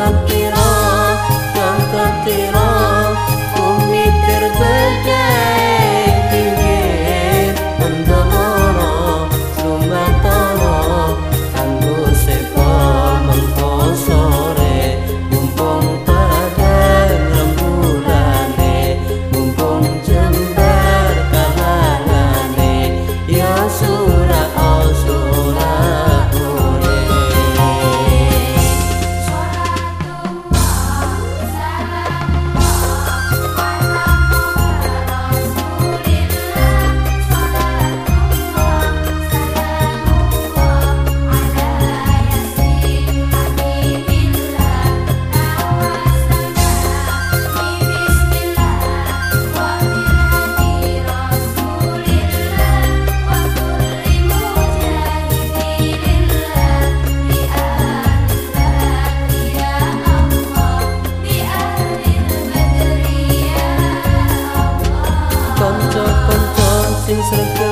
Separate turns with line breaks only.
tranquila. Sreka